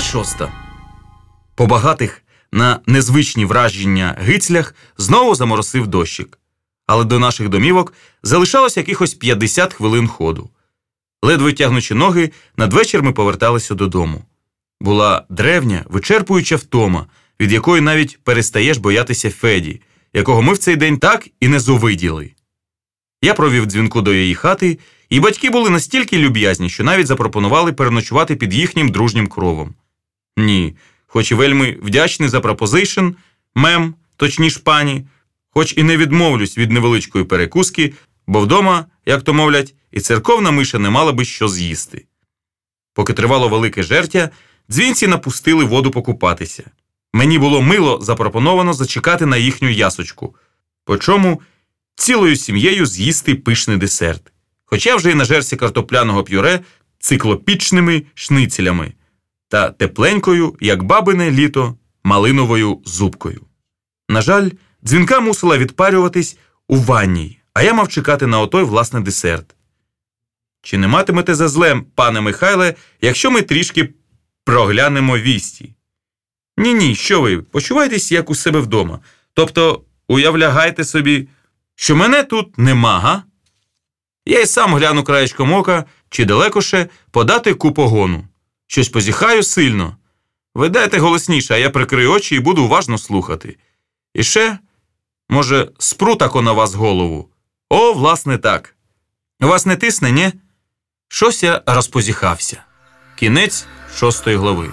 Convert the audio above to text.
шоста. По багатих на незвичні враження гицлях знову заморосив дощик. Але до наших домівок залишалось якихось 50 хвилин ходу. Ледве тягнучи ноги, надвечір ми поверталися додому. Була древня, вичерпуюча втома, від якої навіть перестаєш боятися Феді, якого ми в цей день так і не зовиділи. Я провів дзвінку до її хати, і батьки були настільки люб'язні, що навіть запропонували переночувати під їхнім дружнім кровом. Ні, хоч і вельми вдячний за пропозишн, мем, точніш пані, хоч і не відмовлюсь від невеличкої перекуски, бо вдома, як то мовлять, і церковна миша не мала би що з'їсти. Поки тривало велике жертя, дзвінці напустили воду покупатися. Мені було мило запропоновано зачекати на їхню ясочку, по чому цілою сім'єю з'їсти пишний десерт. Хоча вже й нажерся картопляного пюре циклопічними шницелями та тепленькою, як бабине літо, малиновою зубкою. На жаль, дзвінка мусила відпарюватись у ванній, а я мав чекати на отой власне десерт. Чи не матимете за злем, пане Михайле, якщо ми трішки проглянемо вісті? Ні, ні, що ви, почувайтесь як у себе вдома. Тобто, уявлягайте собі, що мене тут нема, га? Я й сам гляну краєчком ока, чи далеко ще подати купогону. Щось позіхаю сильно. Ви дайте голосніше, а я прикрию очі і буду уважно слухати. І ще, може, спру тако на вас голову. О, власне, так. Вас не тисне, ні? Щось я розпозіхався. Кінець шостої глави.